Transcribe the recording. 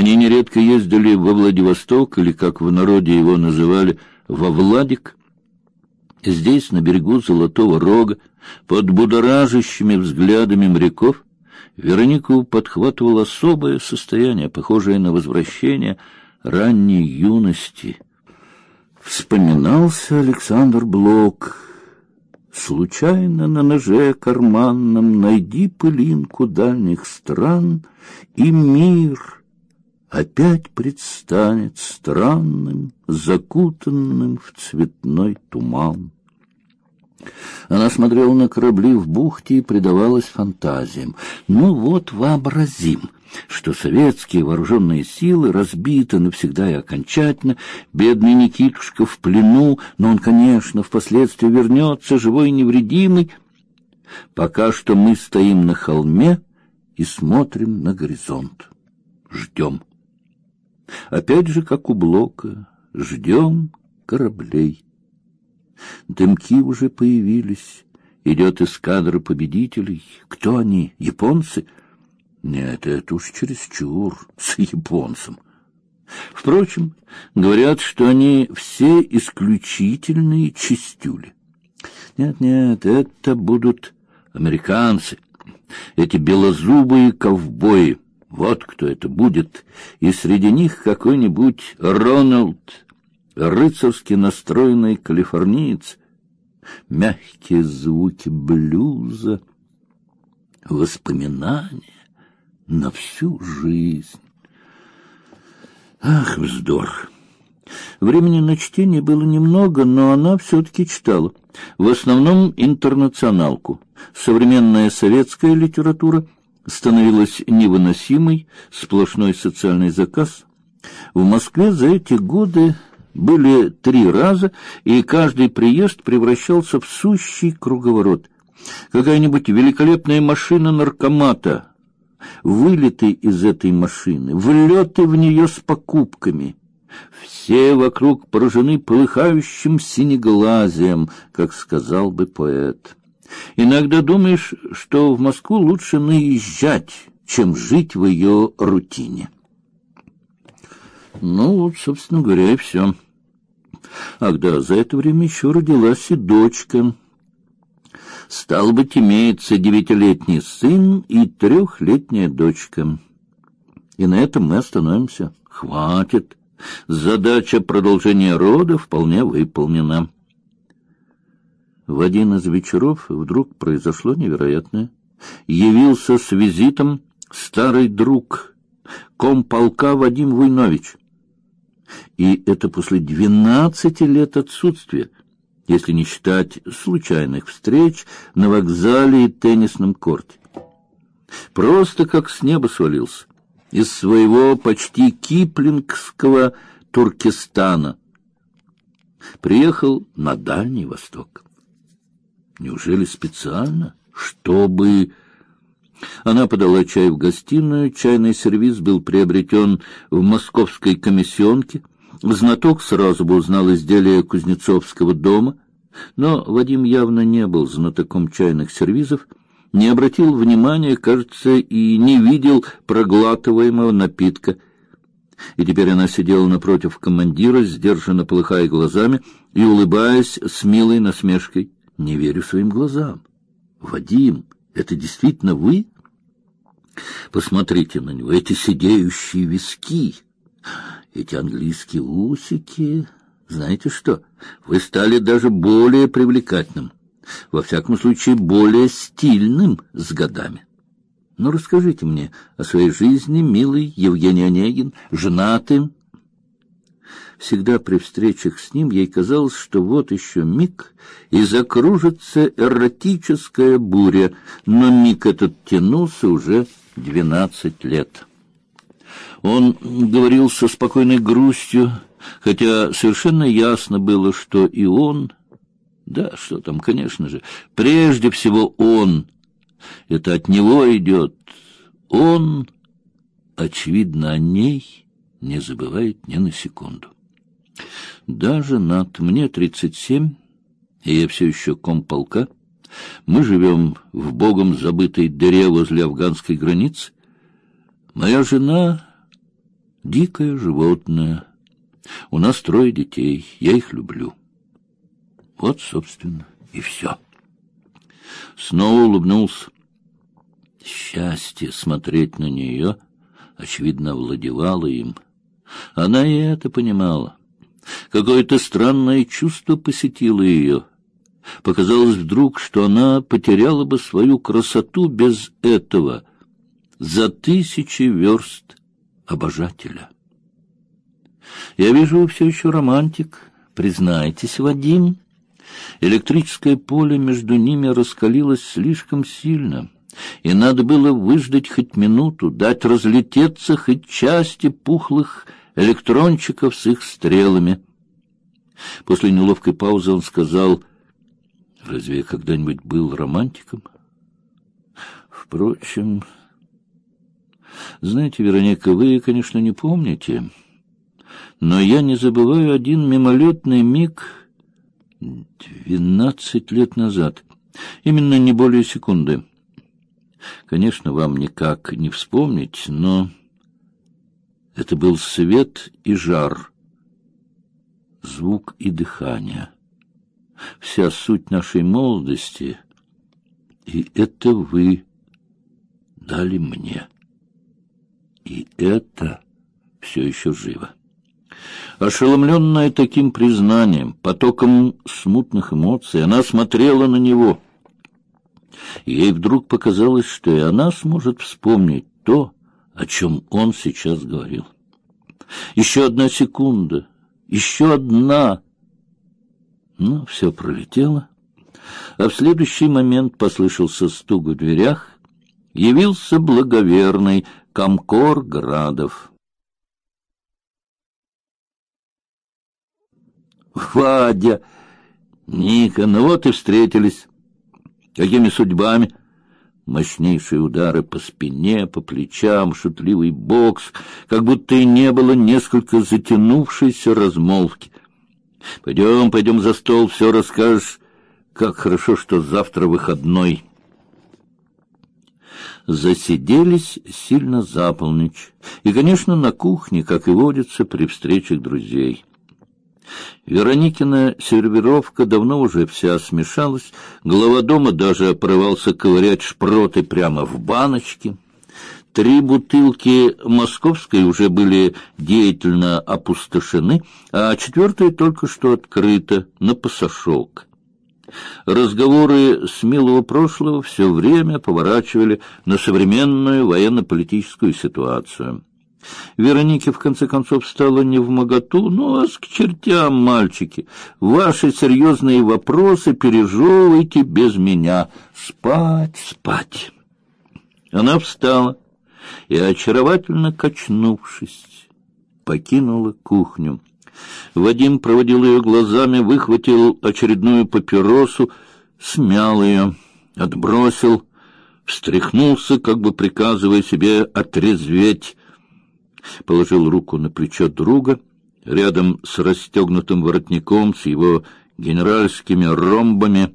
Они нередко ездили во Владивосток, или, как в народе его называли, во Владик. Здесь, на берегу Золотого Рога, под будоражащими взглядами моряков, Веронику подхватывало особое состояние, похожее на возвращение ранней юности. Вспоминался Александр Блок. Случайно на ноже карманном найди пылинку дальних стран, и мир опять предстанет странным, закутанным в цветной туман. Она смотрела на корабли в бухте и предавалась фантазиям. Ну вот вообразим, что советские вооруженные силы разбиты навсегда и окончательно, бедный Никитушка в плену, но он, конечно, впоследствии вернется живой и невредимый. Пока что мы стоим на холме и смотрим на горизонт. Ждем. Опять же, как у Блока, ждем кораблей. Дымки уже появились. Идет эскадра победителей. Кто они? Японцы? Нет, это уж чересчур с японцем. Впрочем, говорят, что они все исключительные чистюли. Нет, нет, это будут американцы. Эти белозубые ковбои. Вот кто это будет. И среди них какой-нибудь Рональд рыцарски настроенный калифорниец, мягкие звуки блюза, воспоминания на всю жизнь. Ах, вздор! Времени на чтение было немного, но она все-таки читала. В основном интернационалку. Современная советская литература становилась невыносимой, сплошной социальный заказ. В Москве за эти годы были три раза, и каждый приезд превращался в сущий круговорот. Какая-нибудь великолепная машина наркомата, вылеты из этой машины, влеты в нее с покупками. Все вокруг поражены полыхающим синеглазием, как сказал бы поэт. Иногда думаешь, что в Москву лучше наезжать, чем жить в ее рутине. Ну, вот, собственно говоря, и все. Ах да, за это время еще родилась и дочка. Стал быть, имеется девятилетний сын и трехлетняя дочка. И на этом мы остановимся. Хватит. Задача продолжения рода вполне выполнена. В один из вечеров вдруг произошло невероятное. Явился с визитом старый друг комполка Вадим Войнович. И это после двенадцати лет отсутствия, если не считать случайных встреч на вокзале и теннисном корте. Просто как с неба свалился из своего почти киплингского Туркестана. Приехал на Дальний Восток. Неужели специально, чтобы она подала чай в гостиную, чайный сервиз был приобретен в московской комиссионке. Знаток сразу бы узнал изделие Кузнецовского дома, но Вадим явно не был знатоком чайных сервизов, не обратил внимания, кажется, и не видел проглатываемого напитка. И теперь она сидела напротив командира, сдержанно полыхая глазами и улыбаясь с милой насмешкой. «Не верю своим глазам. Вадим, это действительно вы?» Посмотрите на него, эти сидеющие виски, эти английские усики. Знаете что? Вы стали даже более привлекательным, во всяком случае более стильным с годами. Ну расскажите мне о своей жизни, милый Евгений Онегин, женатым. Всегда при встречах с ним ей казалось, что вот еще миг, и закружится эротическая буря, но миг этот тянулся уже двенадцать лет. Он говорил со спокойной грустью, хотя совершенно ясно было, что и он, да, что там, конечно же, прежде всего он, это от него идет, он, очевидно, о ней не забывает ни на секунду. Даже над мне тридцать семь, и я все еще комполка, мы живем в богом забытой дыре возле афганской границы. Моя жена Дикое животное. У нас трое детей, я их люблю. Вот, собственно, и все. Снова улыбнулся. Счастье смотреть на нее, очевидно, владевало им. Она и это понимала. Какое-то странное чувство посетило ее. Показалось вдруг, что она потеряла бы свою красоту без этого за тысячи верст обожателя. Я вижу, вы все еще романтик. Признайтесь, Вадим. Электрическое поле между ними раскалилось слишком сильно, и надо было выждать хоть минуту, дать разлететься хоть части пухлых электрончиков с их стрелами. После неловкой паузы он сказал, «Разве я когда-нибудь был романтиком?» «Впрочем...» «Знаете, Вероника, вы, конечно, не помните, но я не забываю один мимолетный миг двенадцать лет назад, именно не более секунды. Конечно, вам никак не вспомнить, но это был свет и жар, звук и дыхание, вся суть нашей молодости, и это вы дали мне. И это все еще живо. Ошеломленная таким признанием, потоком смутных эмоций, она смотрела на него. Ей вдруг показалось, что и она сможет вспомнить то, о чем он сейчас говорил. Еще одна секунда, еще одна. Но все пролетело, а в следующий момент послышался стук в дверях. Явился благоверный Комкор Градов. Вадя, Ника, ну вот и встретились. Какими судьбами? Мощнейшие удары по спине, по плечам, шутливый бокс, как будто и не было несколько затянувшейся размолвки. Пойдем, пойдем за стол, все расскажешь. Как хорошо, что завтра выходной. Засиделись сильно за полночь. И, конечно, на кухне, как и водится при встречах друзей. Вероникина сервировка давно уже вся смешалась, глава дома даже порывался ковырять шпроты прямо в баночке. Три бутылки московской уже были деятельно опустошены, а четвертая только что открыта на пасашок. Разговоры с милого прошлого все время поворачивали на современную военно-политическую ситуацию. Веронике, в конце концов, стало не в моготу, ну, а к чертям, мальчики. Ваши серьезные вопросы пережевывайте без меня. Спать, спать. Она встала и, очаровательно качнувшись, покинула кухню. Вадим проводил ее глазами, выхватил очередную папиросу, смял ее, отбросил, встряхнулся, как бы приказывая себе отрезветь, положил руку на плечо друга, рядом с расстегнутым воротником, с его генеральскими ромбами,